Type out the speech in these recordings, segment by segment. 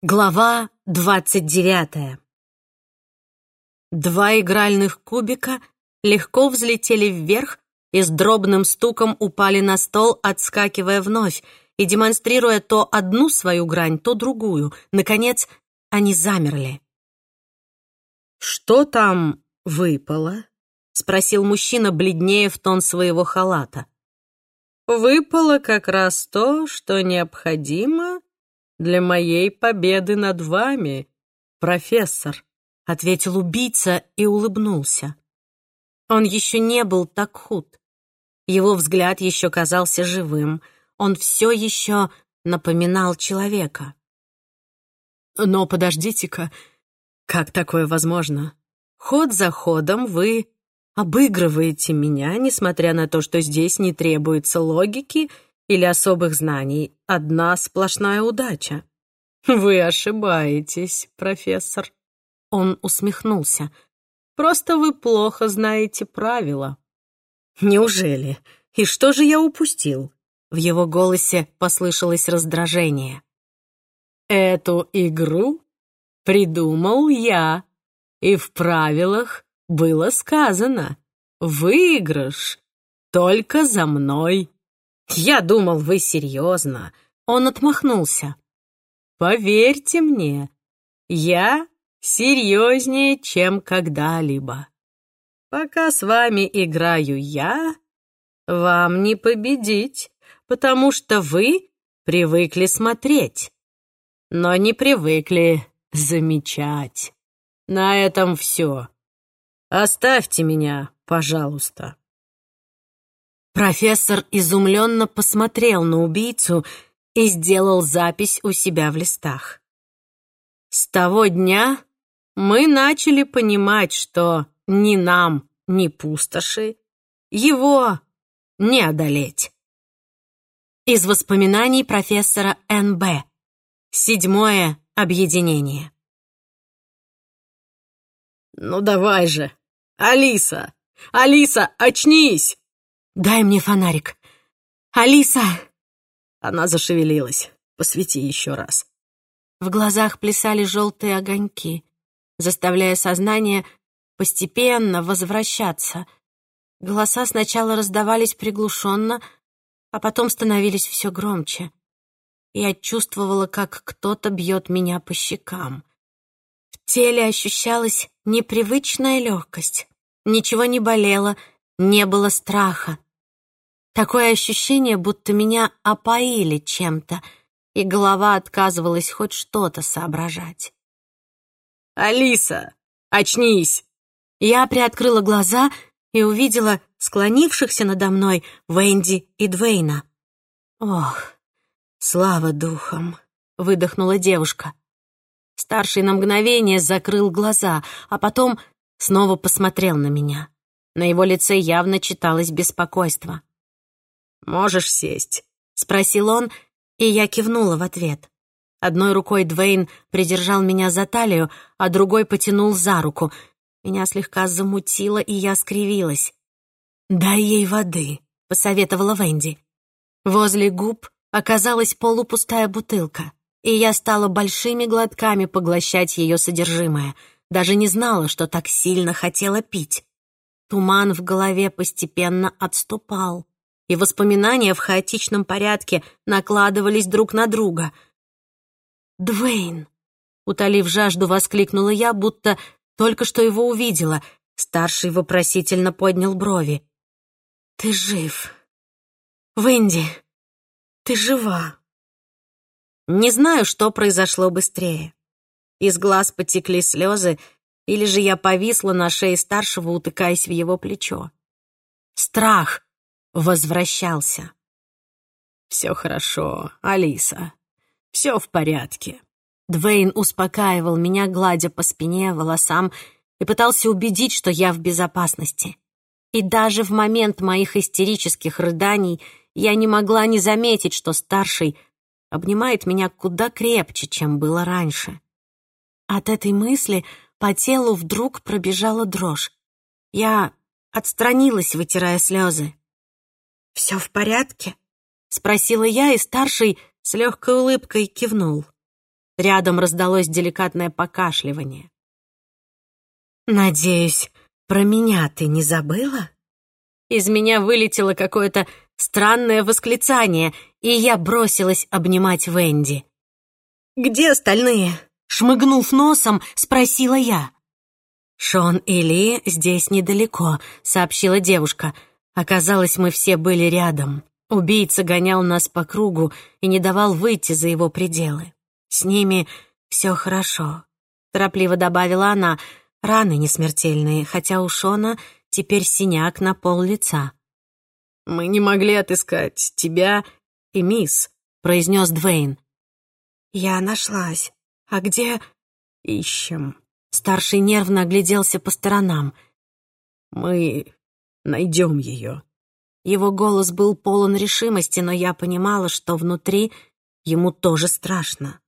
Глава двадцать девятая. Два игральных кубика легко взлетели вверх и с дробным стуком упали на стол, отскакивая вновь и демонстрируя то одну свою грань, то другую. Наконец, они замерли. «Что там выпало?» — спросил мужчина, бледнее в тон своего халата. «Выпало как раз то, что необходимо для моей победы над вами, профессор», — ответил убийца и улыбнулся. Он еще не был так худ. Его взгляд еще казался живым. Он все еще напоминал человека. «Но подождите-ка, как такое возможно? Ход за ходом вы обыгрываете меня, несмотря на то, что здесь не требуется логики — или особых знаний. Одна сплошная удача. Вы ошибаетесь, профессор. Он усмехнулся. Просто вы плохо знаете правила. Неужели? И что же я упустил? В его голосе послышалось раздражение. Эту игру придумал я, и в правилах было сказано «Выигрыш только за мной». «Я думал, вы серьезно». Он отмахнулся. «Поверьте мне, я серьезнее, чем когда-либо. Пока с вами играю я, вам не победить, потому что вы привыкли смотреть, но не привыкли замечать. На этом все. Оставьте меня, пожалуйста». Профессор изумленно посмотрел на убийцу и сделал запись у себя в листах. С того дня мы начали понимать, что ни нам, ни пустоши его не одолеть. Из воспоминаний профессора Н.Б. Седьмое объединение. «Ну давай же! Алиса! Алиса, очнись!» «Дай мне фонарик! Алиса!» Она зашевелилась. «Посвети еще раз». В глазах плясали желтые огоньки, заставляя сознание постепенно возвращаться. Голоса сначала раздавались приглушенно, а потом становились все громче. Я чувствовала, как кто-то бьет меня по щекам. В теле ощущалась непривычная легкость. Ничего не болело, не было страха. Такое ощущение, будто меня опоили чем-то, и голова отказывалась хоть что-то соображать. «Алиса, очнись!» Я приоткрыла глаза и увидела склонившихся надо мной Венди и Двейна. «Ох, слава духам!» — выдохнула девушка. Старший на мгновение закрыл глаза, а потом снова посмотрел на меня. На его лице явно читалось беспокойство. «Можешь сесть?» — спросил он, и я кивнула в ответ. Одной рукой Двейн придержал меня за талию, а другой потянул за руку. Меня слегка замутило, и я скривилась. «Дай ей воды», — посоветовала Венди. Возле губ оказалась полупустая бутылка, и я стала большими глотками поглощать ее содержимое. Даже не знала, что так сильно хотела пить. Туман в голове постепенно отступал и воспоминания в хаотичном порядке накладывались друг на друга. «Двейн!» — утолив жажду, воскликнула я, будто только что его увидела. Старший вопросительно поднял брови. «Ты жив! Венди, ты жива!» Не знаю, что произошло быстрее. Из глаз потекли слезы, или же я повисла на шее старшего, утыкаясь в его плечо. Страх — возвращался. «Все хорошо, Алиса. Все в порядке». Двейн успокаивал меня, гладя по спине, волосам, и пытался убедить, что я в безопасности. И даже в момент моих истерических рыданий я не могла не заметить, что старший обнимает меня куда крепче, чем было раньше. От этой мысли по телу вдруг пробежала дрожь. Я отстранилась, вытирая слезы. «Все в порядке?» — спросила я, и старший с легкой улыбкой кивнул. Рядом раздалось деликатное покашливание. «Надеюсь, про меня ты не забыла?» Из меня вылетело какое-то странное восклицание, и я бросилась обнимать Венди. «Где остальные?» Шмыгнув носом, спросила я. «Шон и Ли здесь недалеко», — сообщила девушка. «Оказалось, мы все были рядом. Убийца гонял нас по кругу и не давал выйти за его пределы. С ними все хорошо», — торопливо добавила она. «Раны не смертельные, хотя у Шона теперь синяк на пол лица». «Мы не могли отыскать тебя и мисс», — произнес Двейн. «Я нашлась. А где...» «Ищем». Старший нервно огляделся по сторонам. «Мы найдем ее». Его голос был полон решимости, но я понимала, что внутри ему тоже страшно.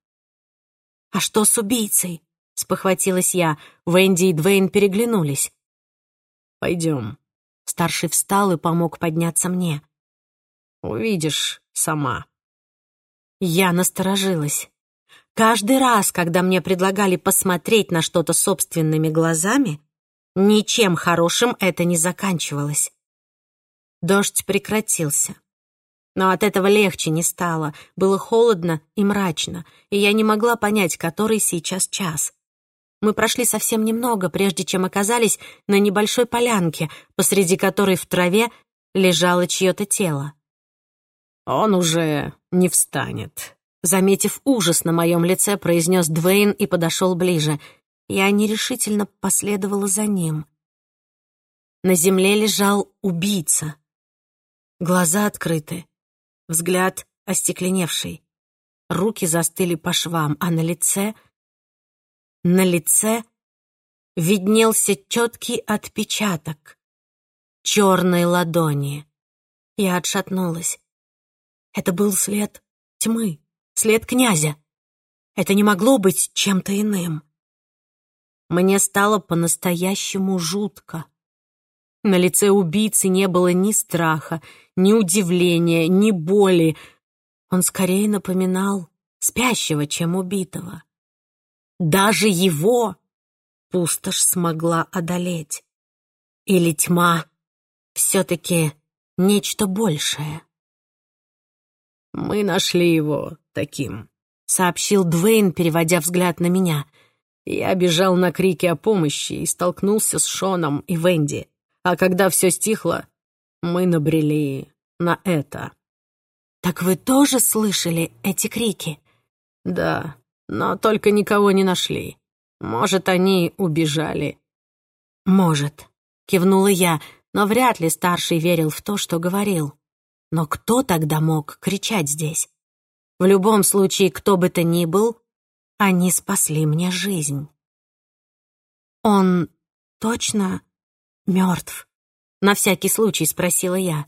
«А что с убийцей?» — спохватилась я. Венди и Двейн переглянулись. «Пойдем». Старший встал и помог подняться мне. «Увидишь сама». Я насторожилась. Каждый раз, когда мне предлагали посмотреть на что-то собственными глазами, ничем хорошим это не заканчивалось. Дождь прекратился. Но от этого легче не стало. Было холодно и мрачно, и я не могла понять, который сейчас час. Мы прошли совсем немного, прежде чем оказались на небольшой полянке, посреди которой в траве лежало чье-то тело. «Он уже не встанет», — заметив ужас на моем лице, произнес Двейн и подошел ближе. Я нерешительно последовала за ним. На земле лежал убийца. Глаза открыты, взгляд остекленевший. Руки застыли по швам, а на лице... На лице виднелся четкий отпечаток черной ладони. Я отшатнулась. Это был след тьмы, след князя. Это не могло быть чем-то иным. Мне стало по-настоящему жутко. На лице убийцы не было ни страха, ни удивления, ни боли. Он скорее напоминал спящего, чем убитого. Даже его пустошь смогла одолеть. Или тьма все-таки нечто большее. «Мы нашли его таким», — сообщил Двейн, переводя взгляд на меня. Я бежал на крики о помощи и столкнулся с Шоном и Венди. А когда все стихло, мы набрели на это. «Так вы тоже слышали эти крики?» «Да, но только никого не нашли. Может, они убежали». «Может», — кивнула я, но вряд ли старший верил в то, что говорил. Но кто тогда мог кричать здесь? В любом случае, кто бы то ни был, они спасли мне жизнь. Он точно мертв?» — на всякий случай спросила я.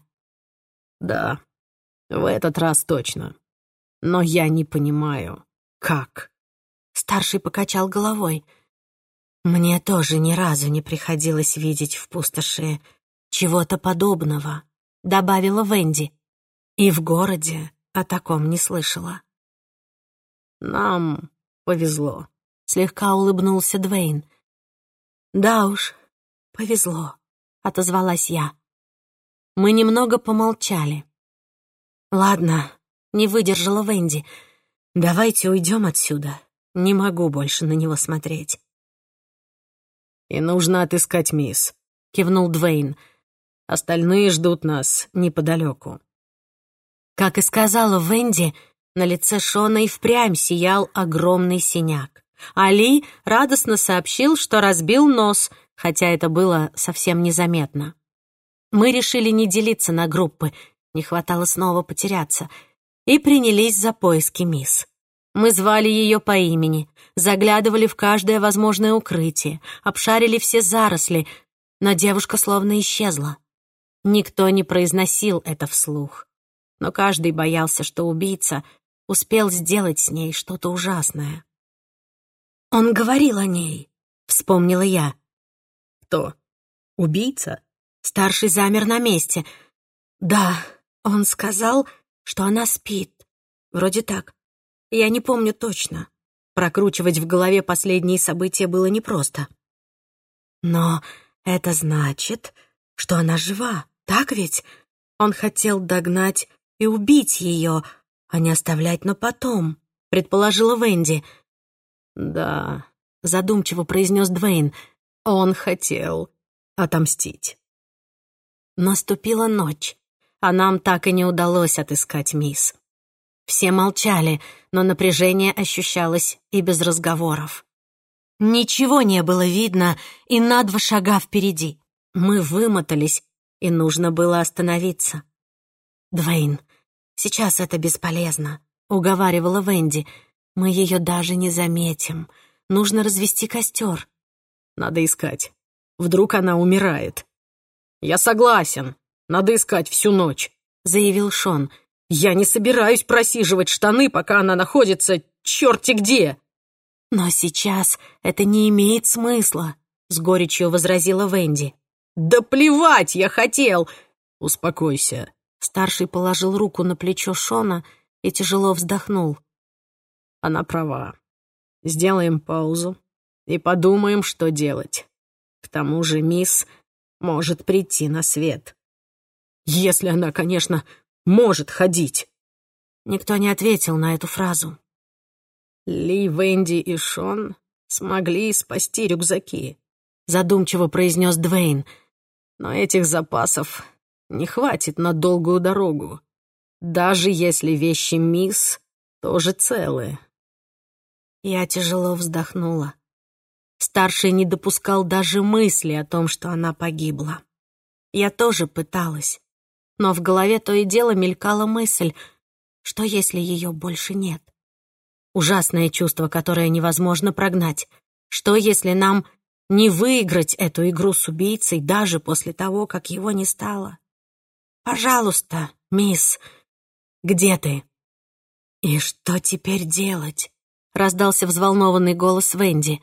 «Да, в этот раз точно. Но я не понимаю, как?» Старший покачал головой. «Мне тоже ни разу не приходилось видеть в пустоши чего-то подобного», — добавила Венди. «И в городе о таком не слышала». «Нам повезло», — слегка улыбнулся Двейн. «Да уж, повезло», — отозвалась я. Мы немного помолчали. «Ладно», — не выдержала Венди. «Давайте уйдем отсюда. Не могу больше на него смотреть». «И нужно отыскать мисс», — кивнул Двейн. «Остальные ждут нас неподалеку». Как и сказала Венди, на лице Шона и впрямь сиял огромный синяк. Али радостно сообщил, что разбил нос, хотя это было совсем незаметно. Мы решили не делиться на группы, не хватало снова потеряться, и принялись за поиски мисс. Мы звали ее по имени, заглядывали в каждое возможное укрытие, обшарили все заросли, но девушка словно исчезла. Никто не произносил это вслух, но каждый боялся, что убийца успел сделать с ней что-то ужасное. «Он говорил о ней», — вспомнила я. «Кто? Убийца?» Старший замер на месте. «Да, он сказал, что она спит. Вроде так. Я не помню точно. Прокручивать в голове последние события было непросто. Но это значит, что она жива, так ведь? Он хотел догнать и убить ее, а не оставлять на потом, предположила Венди. Да, задумчиво произнес Двейн. Он хотел отомстить. Наступила ночь, а нам так и не удалось отыскать мисс. Все молчали, но напряжение ощущалось и без разговоров. Ничего не было видно и на два шага впереди. Мы вымотались, и нужно было остановиться. «Двейн, сейчас это бесполезно», — уговаривала Венди. «Мы ее даже не заметим. Нужно развести костер». «Надо искать. Вдруг она умирает». «Я согласен. Надо искать всю ночь», — заявил Шон. «Я не собираюсь просиживать штаны, пока она находится черти где». «Но сейчас это не имеет смысла», — с горечью возразила Венди. «Да плевать я хотел!» «Успокойся». Старший положил руку на плечо Шона и тяжело вздохнул. Она права. Сделаем паузу и подумаем, что делать. К тому же мисс может прийти на свет. Если она, конечно, может ходить. Никто не ответил на эту фразу. Ли, Венди и Шон смогли спасти рюкзаки, задумчиво произнес Двейн — но этих запасов не хватит на долгую дорогу, даже если вещи мисс тоже целые. Я тяжело вздохнула. Старший не допускал даже мысли о том, что она погибла. Я тоже пыталась, но в голове то и дело мелькала мысль, что если ее больше нет? Ужасное чувство, которое невозможно прогнать. Что если нам не выиграть эту игру с убийцей даже после того, как его не стало. Пожалуйста, мисс, где ты? И что теперь делать? Раздался взволнованный голос Венди.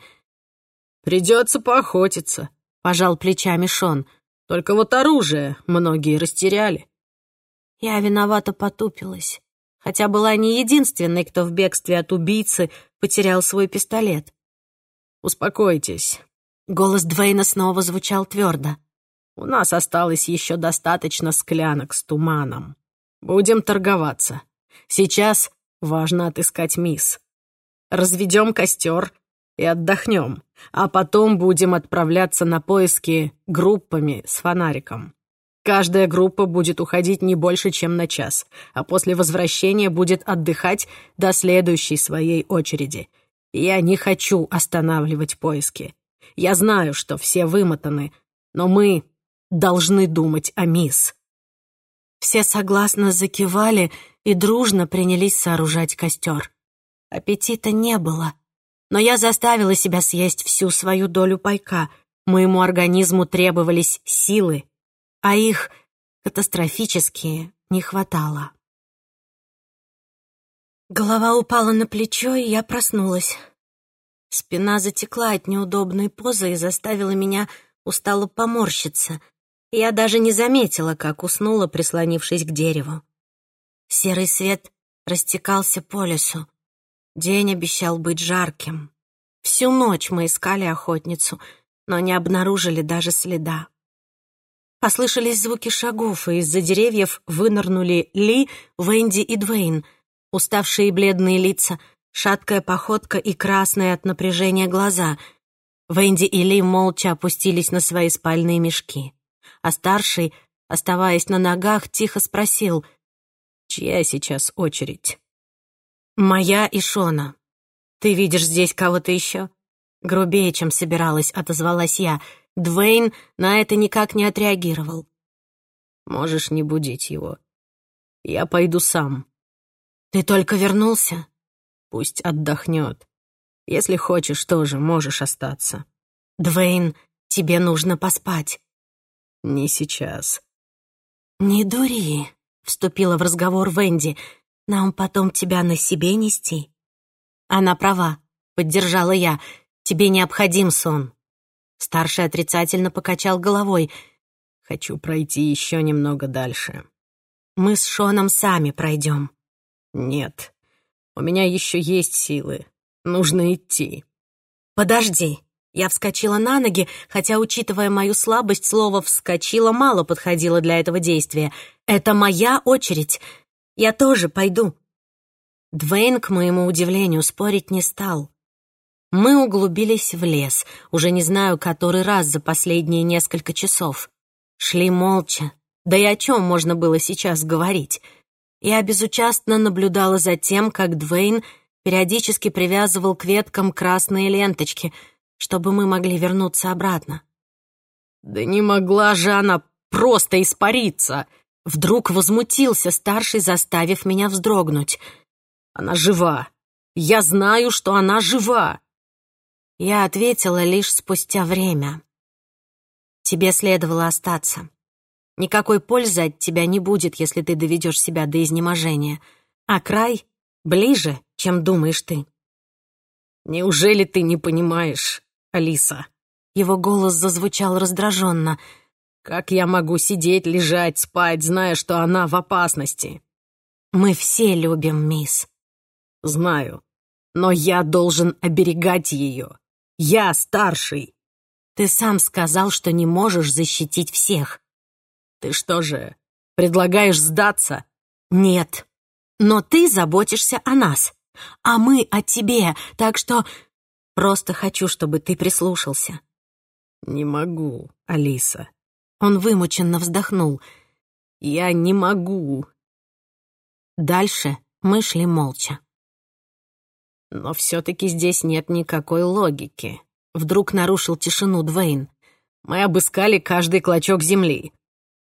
Придется поохотиться, пожал плечами Шон. Только вот оружие многие растеряли. Я виновато потупилась, хотя была не единственной, кто в бегстве от убийцы потерял свой пистолет. «Успокойтесь, Голос Двейна снова звучал твердо. «У нас осталось еще достаточно склянок с туманом. Будем торговаться. Сейчас важно отыскать мисс. Разведем костер и отдохнем, а потом будем отправляться на поиски группами с фонариком. Каждая группа будет уходить не больше, чем на час, а после возвращения будет отдыхать до следующей своей очереди. Я не хочу останавливать поиски. Я знаю, что все вымотаны, но мы должны думать о мисс». Все согласно закивали и дружно принялись сооружать костер. Аппетита не было, но я заставила себя съесть всю свою долю пайка. Моему организму требовались силы, а их катастрофически не хватало. Голова упала на плечо, и я проснулась. Спина затекла от неудобной позы и заставила меня устало поморщиться. Я даже не заметила, как уснула, прислонившись к дереву. Серый свет растекался по лесу. День обещал быть жарким. Всю ночь мы искали охотницу, но не обнаружили даже следа. Послышались звуки шагов, и из-за деревьев вынырнули Ли, Венди и Двейн. Уставшие бледные лица шаткая походка и красные от напряжения глаза. Венди и Ли молча опустились на свои спальные мешки. А старший, оставаясь на ногах, тихо спросил, «Чья сейчас очередь?» «Моя и Шона. Ты видишь здесь кого-то еще?» Грубее, чем собиралась, отозвалась я. Двейн на это никак не отреагировал. «Можешь не будить его. Я пойду сам». «Ты только вернулся?» Пусть отдохнет. Если хочешь, тоже можешь остаться. Двейн, тебе нужно поспать. Не сейчас. Не дури, вступила в разговор Венди. Нам потом тебя на себе нести. Она права, поддержала я. Тебе необходим сон. Старший отрицательно покачал головой. Хочу пройти еще немного дальше. Мы с Шоном сами пройдем. Нет, у меня еще есть силы, Нужно идти». «Подожди». Я вскочила на ноги, хотя, учитывая мою слабость, слово «вскочила» мало подходило для этого действия. «Это моя очередь. Я тоже пойду». Двейн, к моему удивлению, спорить не стал. Мы углубились в лес, уже не знаю, который раз за последние несколько часов. Шли молча. Да и о чем можно было сейчас говорить? Я безучастно наблюдала за тем, как Двейн периодически привязывал к веткам красные ленточки, чтобы мы могли вернуться обратно. «Да не могла же она просто испариться!» Вдруг возмутился старший, заставив меня вздрогнуть. «Она жива! Я знаю, что она жива!» Я ответила лишь спустя время. «Тебе следовало остаться. Никакой пользы от тебя не будет, если ты доведешь себя до изнеможения. А край ближе, чем думаешь ты». «Неужели ты не понимаешь, Алиса?» Его голос зазвучал раздраженно. «Как я могу сидеть, лежать, спать, зная, что она в опасности?» «Мы все любим мисс». «Знаю, но я должен оберегать ее. Я старший». «Ты сам сказал, что не можешь защитить всех». «Ты что же, предлагаешь сдаться?» «Нет, но ты заботишься о нас, а мы о тебе, так что просто хочу, чтобы ты прислушался». «Не могу, Алиса». Он вымученно вздохнул. «Я не могу». Дальше мы шли молча. «Но все-таки здесь нет никакой логики», — вдруг нарушил тишину Двейн. «Мы обыскали каждый клочок земли.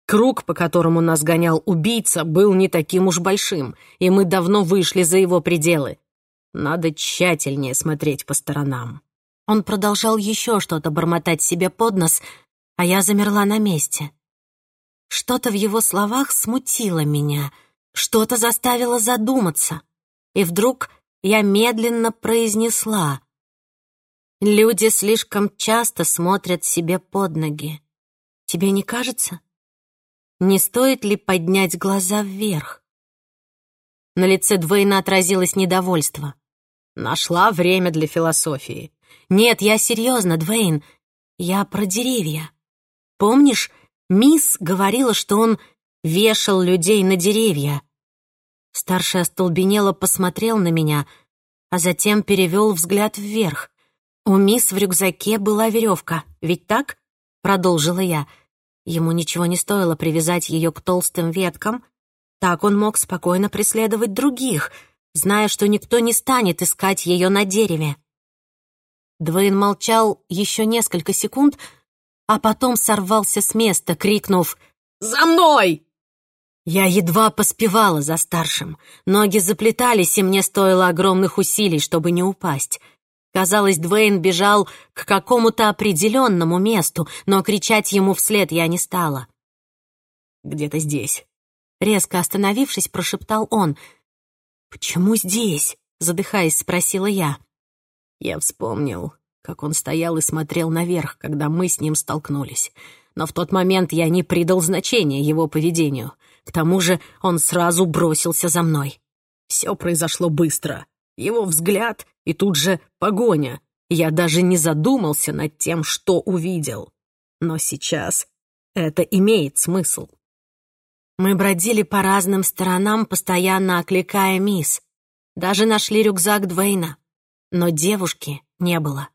Круг, по которому нас гонял убийца, был не таким уж большим, и мы давно вышли за его пределы. Надо тщательнее смотреть по сторонам». Он продолжал еще что-то бормотать себе под нос, а я замерла на месте. Что-то в его словах смутило меня, что-то заставило задуматься. И вдруг я медленно произнесла. «Люди слишком часто смотрят себе под ноги. Тебе не кажется? Не стоит ли поднять глаза вверх?» На лице Двейна отразилось недовольство. «Нашла время для философии». «Нет, я серьезно, Двейн. Я про деревья. Помнишь, мисс говорила, что он вешал людей на деревья?» Старший остолбенело посмотрел на меня, а затем перевел взгляд вверх. «У мисс в рюкзаке была веревка, ведь так?» — продолжила я. Ему ничего не стоило привязать ее к толстым веткам. Так он мог спокойно преследовать других, зная, что никто не станет искать ее на дереве. Двейн молчал еще несколько секунд, а потом сорвался с места, крикнув «За мной!» Я едва поспевала за старшим. Ноги заплетались, и мне стоило огромных усилий, чтобы не упасть. Казалось, Двейн бежал к какому-то определенному месту, но кричать ему вслед я не стала. «Где-то здесь». Резко остановившись, прошептал он. «Почему здесь?» — задыхаясь, спросила я. Я вспомнил, как он стоял и смотрел наверх, когда мы с ним столкнулись. Но в тот момент я не придал значения его поведению. К тому же он сразу бросился за мной. Все произошло быстро. Его взгляд и тут же погоня. Я даже не задумался над тем, что увидел. Но сейчас это имеет смысл. Мы бродили по разным сторонам, постоянно окликая мисс. Даже нашли рюкзак Двейна. Но девушки не было.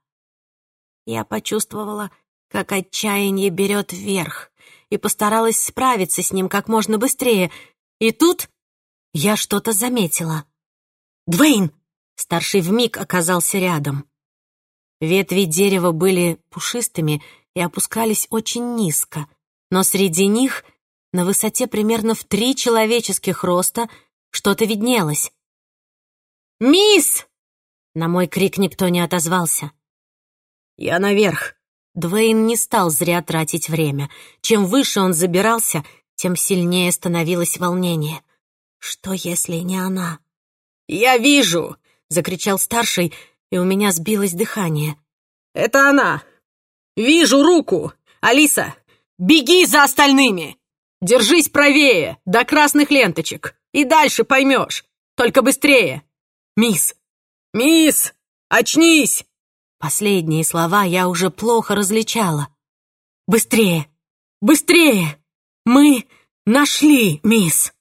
Я почувствовала, как отчаяние берет вверх и постаралась справиться с ним как можно быстрее. И тут я что-то заметила. «Двейн!» — старший вмиг оказался рядом. Ветви дерева были пушистыми и опускались очень низко, но среди них, на высоте примерно в три человеческих роста, что-то виднелось. «Мисс!» На мой крик никто не отозвался. «Я наверх!» Двейн не стал зря тратить время. Чем выше он забирался, тем сильнее становилось волнение. Что, если не она? «Я вижу!» — закричал старший, и у меня сбилось дыхание. «Это она! Вижу руку! Алиса, беги за остальными! Держись правее, до красных ленточек, и дальше поймешь. Только быстрее! Мисс! Мисс!» Очнись!» Последние слова я уже плохо различала. «Быстрее! Быстрее! Мы нашли, мисс!»